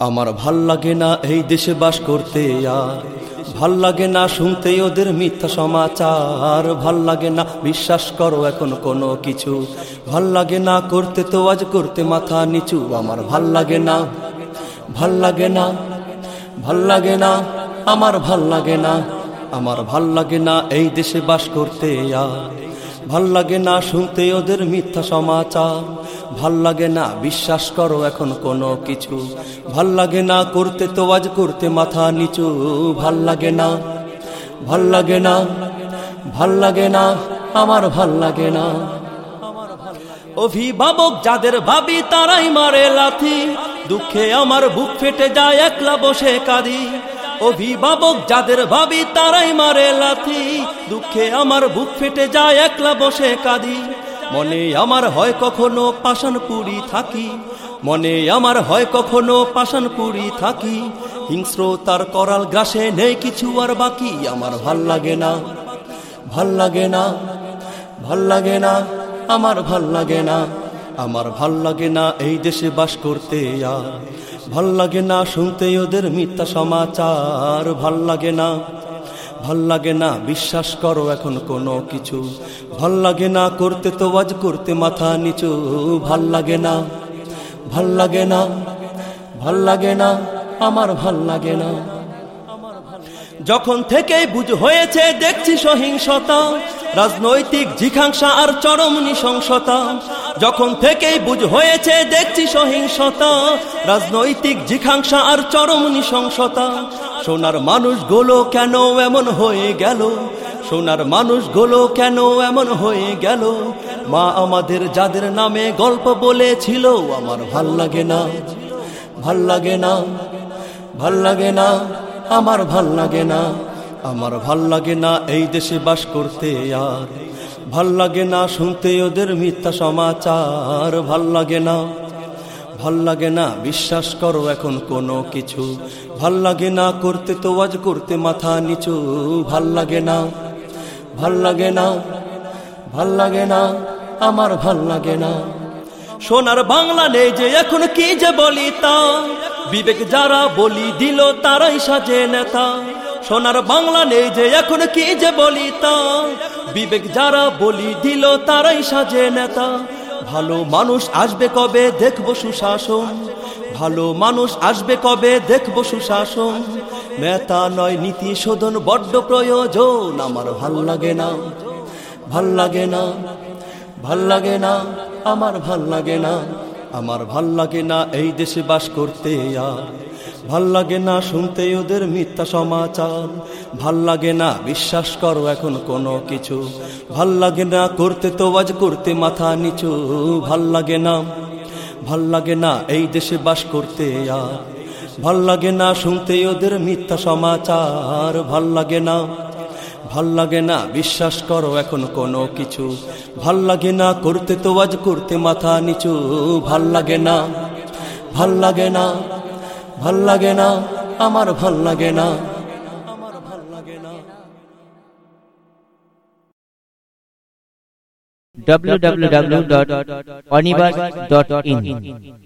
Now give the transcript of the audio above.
আমার ভালো লাগে না এই দেশে বাস করতে আর। ভালো লাগে না শুনতে ওদের মিথ্যা সমাচার। ভালো লাগে না বিশ্বাস করো এখন কোনো কিছু। ভালো লাগে না করতে তো আজ করতে মাথা নিচু। আমার ভালো লাগে না, ভালো লাগে না, ভালো লাগে না, আমার ভালো লাগে না। আমার ভালো লাগে না এই দেশে বাস করতে আর। ভালো লাগে না শুনতে ওদের মিথ্যা সমাচার। ভালো লাগে না বিশ্বাস করো এখন কোনো কিছু। ভালো লাগে না করতে তো আজ করতে মাথা নিচু। ভালো লাগে না, ভালো লাগে না, ভালো লাগে না, আমার ভালো লাগে না। অভিভাবক যাদের ভাবি তারাই মারে লাথি। দুঃখে আমার বুক ফেটে যায়, একলা বসে কাঁদি। অভিভাবক যাদের ভাবি, তারাই মারে লাথি। দুঃখে আমার বুক ফেটে যায়, একলা বসে কাঁদি। মনে আমার হয় কখনো পাষাণ পুরি থাকি। মনে আমার হয় কখনো পাষাণ পুরি থাকি। হিংস্র তার করাল গ্রাসে নেই কিছু আর বাকি, আমার ভালো লাগে না। ভালো লাগে না। ভালো লাগে না। আমার ভালো লাগে না। আমার ভালো লাগে না এই দেশে বাস করতে আর। ভালো লাগে না শুনতে ওদের মিথ্যা সমাচার। ভালো লাগে না, ভালো লাগে না বিশ্বাস করো এখন কোনো কিছু। ভালো লাগে না করতে তো আজ করতে মাথা নিচু। ভালো লাগে না, ভালো লাগে না, ভালো লাগে না, আমার ভালো লাগে না। যখন থেকে বুঝ হয়েছে দেখছি সহিংসতা, রাজনৈতিক জিঘাংসা আর চরম নৃশংসতা। যখন থেকেই বুঝ হয়েছে, দেখছি সহিংসতা, রাজনৈতিক জিঘাংসা আর চরম নৃশংসতা। সোনার মানুষগুলো কেন এমন হয়ে গেল? সোনার মানুষগুলো কেন এমন হয়ে গেল? মা আমাদের যাদের নামে গল্প বলেছিল, আমার ভালো লাগে না, ভালো লাগে না, ভালো লাগে না, আমার ভালো লাগে না, আমার ভালো লাগে না এই দেশে বাস করতে আর। ভালো লাগে না শুনতে ওদের মিথ্যা সমাচার, ভালো লাগে না। ভালো লাগে না, বিশ্বাস করো এখন কোনো কিছু। ভালো লাগে না করতে তো আজ করতে মাথা নিচু। ভালো লাগে না, ভালো লাগে না, ভালো লাগে না, আমার ভালো লাগে না। সোনার বাংলা নেই যে এখন কি যে বলি তা বিবেক যারা বলি দিল তারাই সাজে নেতা। সোনার বাংলা নেই যে এখন কি যে বলি তা বিবেক যারা বলি দিল, তারাই সাজে নেতা। ভালো মানুষ আসবে কবে দেখব সুশাসন। ভালো মানুষ আসবে কবে দেখব সুশাসন। নেতা নয় নীতি শোধন, বড্ড প্রয়োজন, আমার ভালো লাগে না। ভালো লাগে না, ভালো লাগে না, আমার ভালো লাগে না, আমার ভালো লাগে না এই দেশে বাস করতে আর। ভালো লাগে না শুনতে ওদের মিথ্যা সমাচার ভালো লাগে না বিশ্বাস করো এখন কোনো কিছু ভালো লাগে না করতে তো আজ করতে মাথা নিচু ভালো লাগে না ভালো লাগে না এই দেশে বাস করতে আর ভালো লাগে না শুনতে ওদের মিথ্যা সমাচার ভালো লাগে না ভালো লাগে না বিশ্বাস করো এখন কোনো কিছু ভালো লাগে না করতে তো আজ করতে মাথা নিচু ভালো লাগে না ভালো লাগে না ভালো লাগে না আমার ভালো লাগে না আমার ভালো লাগে না। www.onibus.in